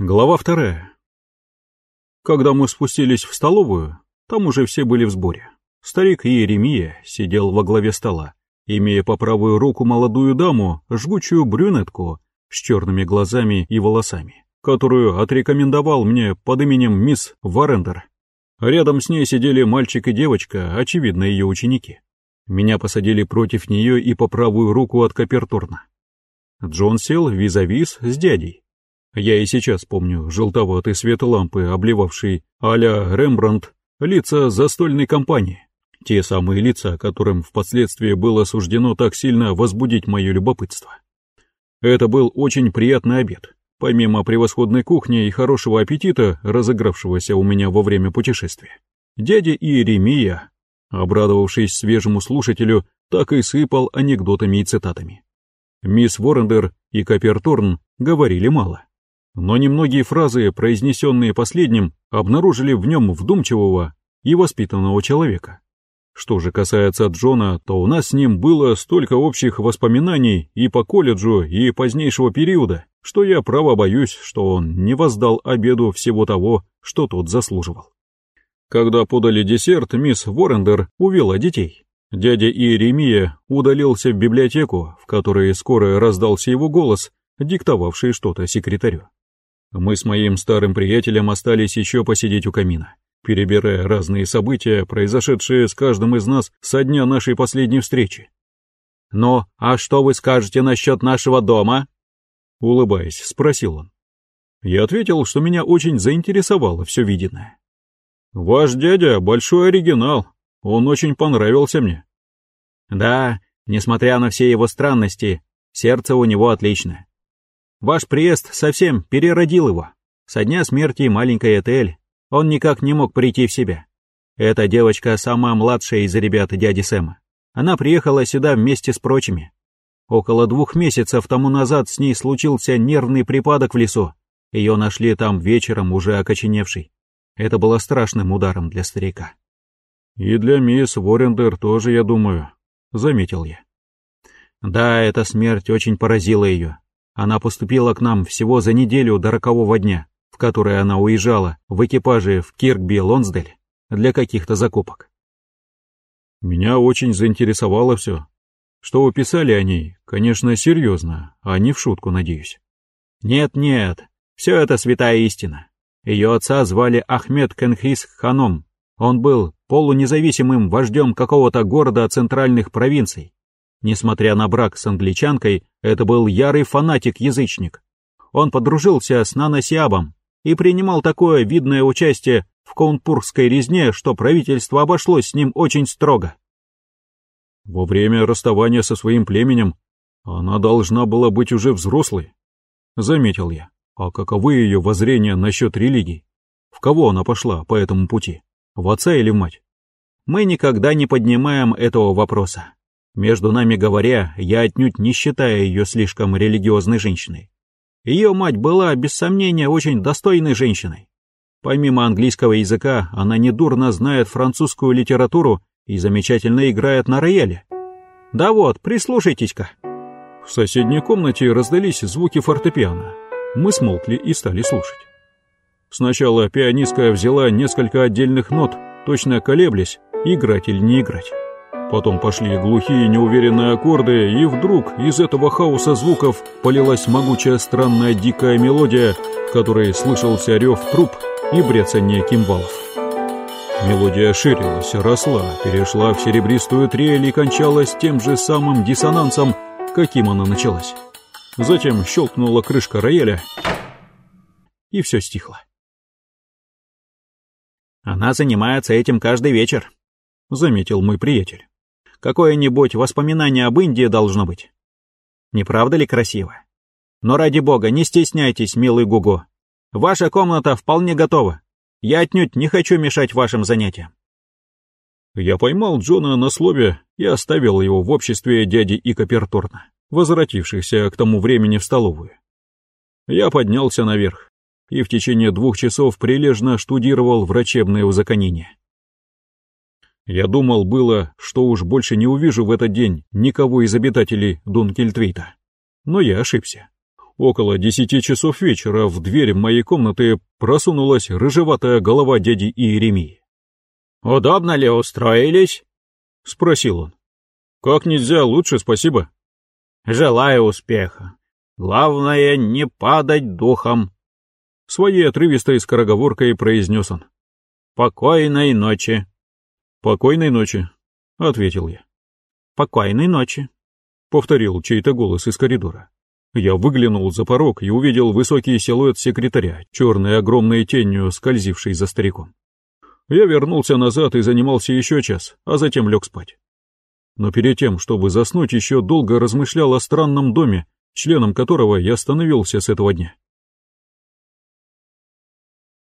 Глава вторая. Когда мы спустились в столовую, там уже все были в сборе. Старик Иеремия сидел во главе стола, имея по правую руку молодую даму, жгучую брюнетку с черными глазами и волосами, которую отрекомендовал мне под именем мисс Варендер. Рядом с ней сидели мальчик и девочка, очевидно, ее ученики. Меня посадили против нее и по правую руку от Каперторна. Джон сел визавис с дядей, я и сейчас помню желтоватый свет лампы, обливавший а-ля Рембрандт лица застольной компании. Те самые лица, которым впоследствии было суждено так сильно возбудить мое любопытство. Это был очень приятный обед. Помимо превосходной кухни и хорошего аппетита, разыгравшегося у меня во время путешествия, дядя Иеремия, обрадовавшись свежему слушателю, так и сыпал анекдотами и цитатами. Мисс Воррендер и Каперторн говорили мало но немногие фразы, произнесенные последним, обнаружили в нем вдумчивого и воспитанного человека. Что же касается Джона, то у нас с ним было столько общих воспоминаний и по колледжу, и позднейшего периода, что я право боюсь, что он не воздал обеду всего того, что тот заслуживал. Когда подали десерт, мисс Воррендер увела детей. Дядя Иеремия удалился в библиотеку, в которой скоро раздался его голос, диктовавший что-то секретарю. Мы с моим старым приятелем остались еще посидеть у камина, перебирая разные события, произошедшие с каждым из нас со дня нашей последней встречи. «Ну, а что вы скажете насчет нашего дома?» Улыбаясь, спросил он. Я ответил, что меня очень заинтересовало все виденное. «Ваш дядя большой оригинал, он очень понравился мне». «Да, несмотря на все его странности, сердце у него отличное. Ваш приезд совсем переродил его. Со дня смерти маленькой Этель он никак не мог прийти в себя. Эта девочка самая младшая из ребят дяди Сэма. Она приехала сюда вместе с прочими. Около двух месяцев тому назад с ней случился нервный припадок в лесу. Ее нашли там вечером, уже окоченевшей. Это было страшным ударом для старика. «И для мисс Ворендер тоже, я думаю», — заметил я. Да, эта смерть очень поразила ее. Она поступила к нам всего за неделю до рокового дня, в который она уезжала в экипаже в Киркби-Лонсдель для каких-то закупок. Меня очень заинтересовало все. Что вы писали о ней, конечно, серьезно, а не в шутку, надеюсь. Нет-нет, все это святая истина. Ее отца звали Ахмед Кенхис Ханом. Он был полунезависимым вождем какого-то города центральных провинций, Несмотря на брак с англичанкой, это был ярый фанатик-язычник. Он подружился с Наносиабом и принимал такое видное участие в Каунпурской резне, что правительство обошлось с ним очень строго. Во время расставания со своим племенем она должна была быть уже взрослой, заметил я. А каковы ее воззрения насчет религии? В кого она пошла по этому пути? В отца или в мать? Мы никогда не поднимаем этого вопроса. Между нами говоря, я отнюдь не считаю ее слишком религиозной женщиной. Ее мать была, без сомнения, очень достойной женщиной. Помимо английского языка, она недурно знает французскую литературу и замечательно играет на рояле. Да вот, прислушайтесь-ка. В соседней комнате раздались звуки фортепиано. Мы смолкли и стали слушать. Сначала пианистка взяла несколько отдельных нот, точно колеблясь, играть или не играть. Потом пошли глухие неуверенные аккорды, и вдруг из этого хаоса звуков полилась могучая странная дикая мелодия, в которой слышался рев труб и брецание кимвалов. Мелодия ширилась, росла, перешла в серебристую трель и кончалась тем же самым диссонансом, каким она началась. Затем щелкнула крышка рояля, и все стихло. «Она занимается этим каждый вечер», — заметил мой приятель. Какое-нибудь воспоминание об Индии должно быть. Не правда ли красиво? Но ради бога, не стесняйтесь, милый Гуго. Ваша комната вполне готова. Я отнюдь не хочу мешать вашим занятиям. Я поймал Джона на слове и оставил его в обществе дяди и Каперторна, возвратившихся к тому времени в столовую. Я поднялся наверх и в течение двух часов прилежно штудировал врачебное узаконение. Я думал было, что уж больше не увижу в этот день никого из обитателей Дункельтвейта. Но я ошибся. Около десяти часов вечера в дверь моей комнаты просунулась рыжеватая голова дяди Иеремии. «Удобно ли устроились?» — спросил он. «Как нельзя лучше, спасибо». «Желаю успеха. Главное, не падать духом», — своей отрывистой скороговоркой произнес он. «Покойной ночи». «Покойной ночи», — ответил я. «Покойной ночи», — повторил чей-то голос из коридора. Я выглянул за порог и увидел высокий силуэт секретаря, черной огромной тенью, скользившей за стариком. Я вернулся назад и занимался еще час, а затем лег спать. Но перед тем, чтобы заснуть, еще долго размышлял о странном доме, членом которого я становился с этого дня.